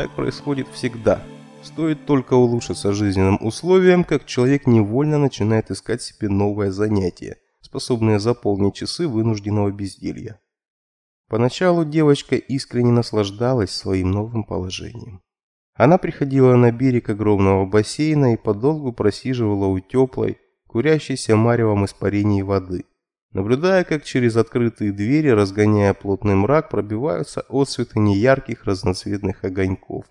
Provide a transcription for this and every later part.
Так происходит всегда. Стоит только улучшиться жизненным условиям, как человек невольно начинает искать себе новое занятие, способное заполнить часы вынужденного безделья. Поначалу девочка искренне наслаждалась своим новым положением. Она приходила на берег огромного бассейна и подолгу просиживала у теплой, курящейся маревом испарений воды, наблюдая, как через открытые двери, разгоняя плотный мрак, пробиваются отсветы неярких разноцветных огоньков.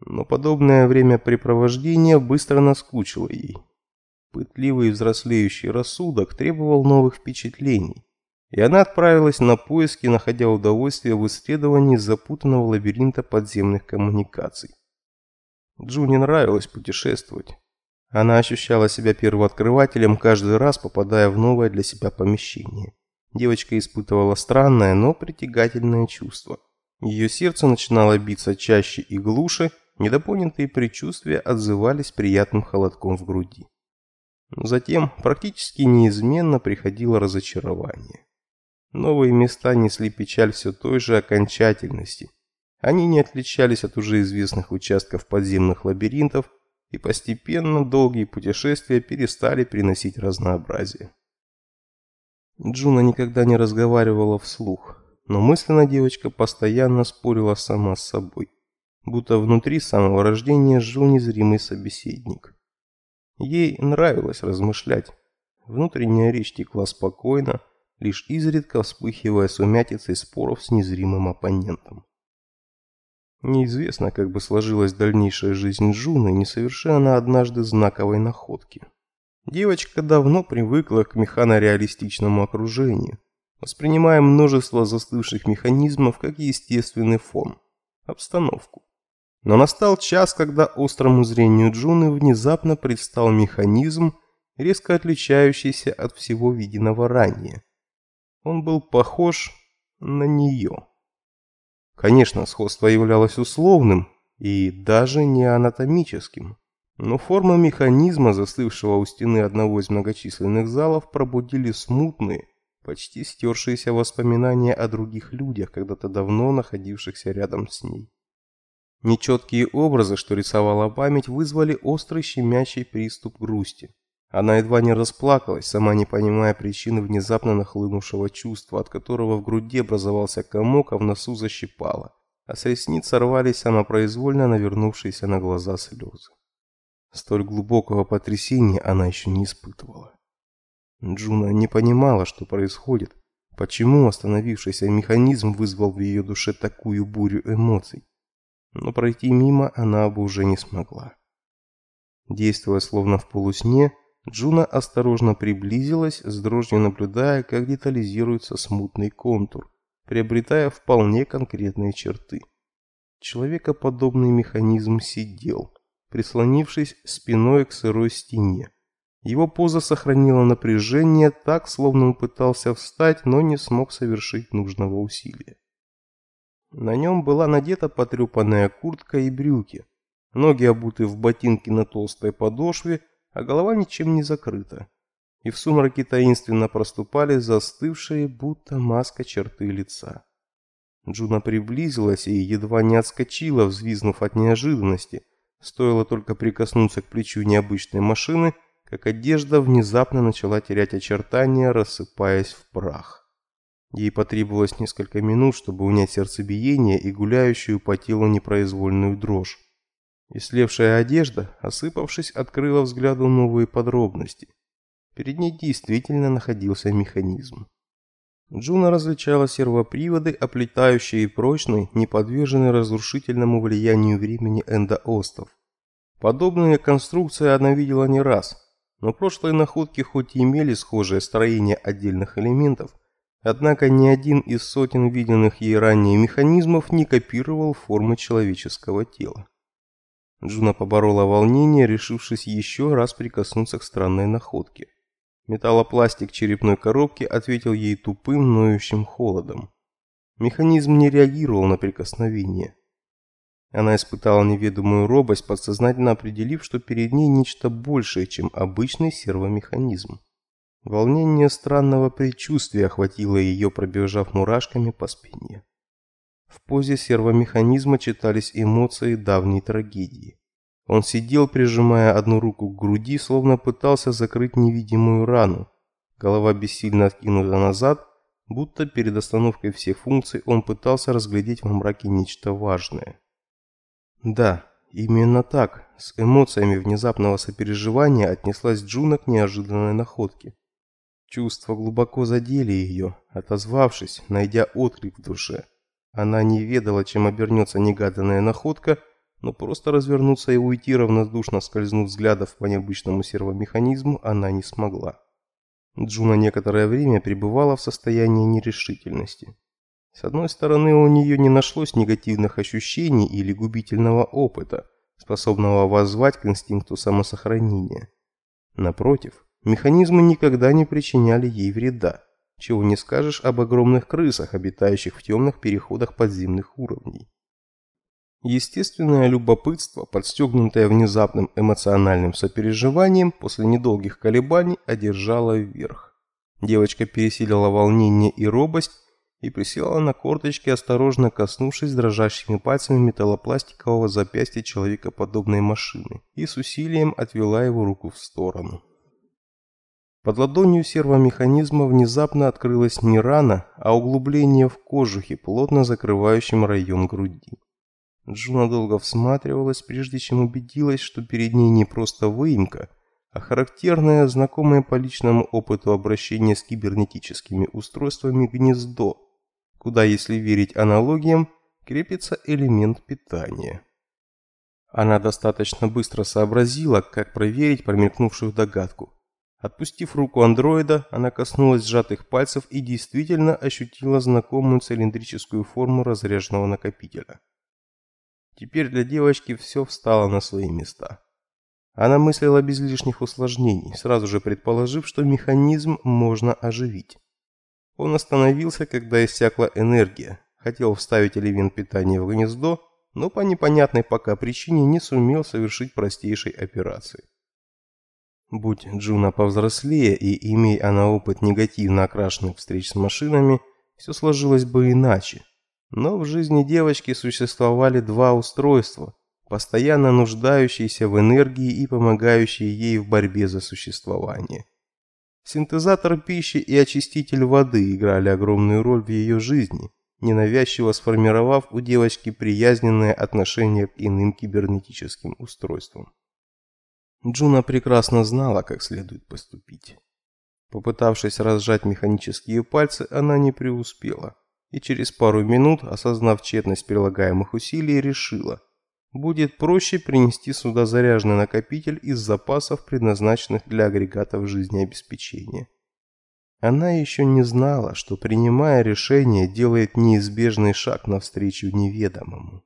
Но подобное времяпрепровождение быстро наскучило ей. Пытливый взрослеющий рассудок требовал новых впечатлений, и она отправилась на поиски, находя удовольствие в исследовании запутанного лабиринта подземных коммуникаций. Джуни нравилось путешествовать. Она ощущала себя первооткрывателем каждый раз, попадая в новое для себя помещение. Девочка испытывала странное, но притягательное чувство. Ее сердце начинало биться чаще и глуше, недопонятые предчувствия отзывались приятным холодком в груди. Затем практически неизменно приходило разочарование. Новые места несли печаль все той же окончательности. Они не отличались от уже известных участков подземных лабиринтов, и постепенно долгие путешествия перестали приносить разнообразие. Джуна никогда не разговаривала вслух, но мысленно девочка постоянно спорила сама с собой, будто внутри с самого рождения жил незримый собеседник. Ей нравилось размышлять. Внутренняя речь текла спокойно, лишь изредка вспыхивая сумятицей споров с незримым оппонентом. Неизвестно, как бы сложилась дальнейшая жизнь Джуны, не соверши она однажды знаковой находки. Девочка давно привыкла к механореалистичному окружению, воспринимая множество застывших механизмов как естественный фон, обстановку. Но настал час, когда острому зрению Джуны внезапно предстал механизм, резко отличающийся от всего виденного ранее. Он был похож на нее. Конечно, сходство являлось условным и даже не анатомическим. Но форма механизма, застывшего у стены одного из многочисленных залов, пробудили смутные, почти стершиеся воспоминания о других людях, когда-то давно находившихся рядом с ней. Нечеткие образы, что рисовала память, вызвали острый щемящий приступ грусти. Она едва не расплакалась, сама не понимая причины внезапно нахлынувшего чувства, от которого в груди образовался комок, а в носу защипало, а с ресниц сорвались самопроизвольно навернувшиеся на глаза слезы. Столь глубокого потрясения она еще не испытывала. Джуна не понимала, что происходит, почему остановившийся механизм вызвал в ее душе такую бурю эмоций, но пройти мимо она бы уже не смогла. Действуя словно в полусне, Джуна осторожно приблизилась, с дрожью наблюдая, как детализируется смутный контур, приобретая вполне конкретные черты. Человекоподобный механизм сидел, прислонившись спиной к сырой стене. Его поза сохранила напряжение так, словно он пытался встать, но не смог совершить нужного усилия. На нем была надета потрепанная куртка и брюки, ноги обуты в ботинки на толстой подошве, а голова ничем не закрыта. И в сумраке таинственно проступали застывшие, будто маска черты лица. Джуна приблизилась и едва не отскочила, взвизнув от неожиданности. Стоило только прикоснуться к плечу необычной машины, как одежда внезапно начала терять очертания, рассыпаясь в прах. Ей потребовалось несколько минут, чтобы унять сердцебиение и гуляющую по телу непроизвольную дрожь. И слевшая одежда, осыпавшись, открыла взгляду новые подробности. Перед ней действительно находился механизм. Джуна различала сервоприводы, оплетающие прочный, неподверженный разрушительному влиянию времени эндоостов. Подобные конструкции она видела не раз, но прошлые находки хоть и имели схожее строение отдельных элементов, однако ни один из сотен виденных ей ранее механизмов не копировал формы человеческого тела. Джуна поборола волнение, решившись еще раз прикоснуться к странной находке. Металлопластик черепной коробки ответил ей тупым, ноющим холодом. Механизм не реагировал на прикосновение. Она испытала неведомую робость, подсознательно определив, что перед ней нечто большее, чем обычный сервомеханизм. Волнение странного предчувствия охватило ее, пробежав мурашками по спине. В позе сервомеханизма читались эмоции давней трагедии. Он сидел, прижимая одну руку к груди, словно пытался закрыть невидимую рану. Голова бессильно откинута назад, будто перед остановкой всех функций он пытался разглядеть во мраке нечто важное. Да, именно так, с эмоциями внезапного сопереживания отнеслась Джуна к неожиданной находке. Чувства глубоко задели ее, отозвавшись, найдя отклик в душе. Она не ведала, чем обернется негаданная находка, но просто развернуться и уйти, равнодушно скользнув взглядов по необычному сервомеханизму, она не смогла. Джуна некоторое время пребывала в состоянии нерешительности. С одной стороны, у нее не нашлось негативных ощущений или губительного опыта, способного воззвать к инстинкту самосохранения. Напротив, механизмы никогда не причиняли ей вреда, чего не скажешь об огромных крысах, обитающих в темных переходах подземных уровней. Естественное любопытство, подстегнутое внезапным эмоциональным сопереживанием, после недолгих колебаний одержало вверх. Девочка пересилила волнение и робость и присела на корточки, осторожно коснувшись дрожащими пальцами металлопластикового запястья человекоподобной машины и с усилием отвела его руку в сторону. Под ладонью сервомеханизма внезапно открылась не рана, а углубление в кожухе, плотно закрывающем район груди. Джуна долго всматривалась, прежде чем убедилась, что перед ней не просто выемка, а характерное, знакомое по личному опыту обращения с кибернетическими устройствами гнездо, куда, если верить аналогиям, крепится элемент питания. Она достаточно быстро сообразила, как проверить промелькнувшую догадку. Отпустив руку андроида, она коснулась сжатых пальцев и действительно ощутила знакомую цилиндрическую форму разряженного накопителя. Теперь для девочки все встало на свои места. Она мыслила без лишних усложнений, сразу же предположив, что механизм можно оживить. Он остановился, когда иссякла энергия, хотел вставить элемент питания в гнездо, но по непонятной пока причине не сумел совершить простейшей операции. Будь Джуна повзрослее и имей она опыт негативно окрашенных встреч с машинами, все сложилось бы иначе. Но в жизни девочки существовали два устройства, постоянно нуждающиеся в энергии и помогающие ей в борьбе за существование. Синтезатор пищи и очиститель воды играли огромную роль в ее жизни, ненавязчиво сформировав у девочки приязненное отношение к иным кибернетическим устройствам. Джуна прекрасно знала, как следует поступить. Попытавшись разжать механические пальцы, она не преуспела и через пару минут, осознав тщетность прилагаемых усилий, решила, будет проще принести сюда заряженный накопитель из запасов, предназначенных для агрегатов жизнеобеспечения. Она еще не знала, что принимая решение, делает неизбежный шаг навстречу неведомому.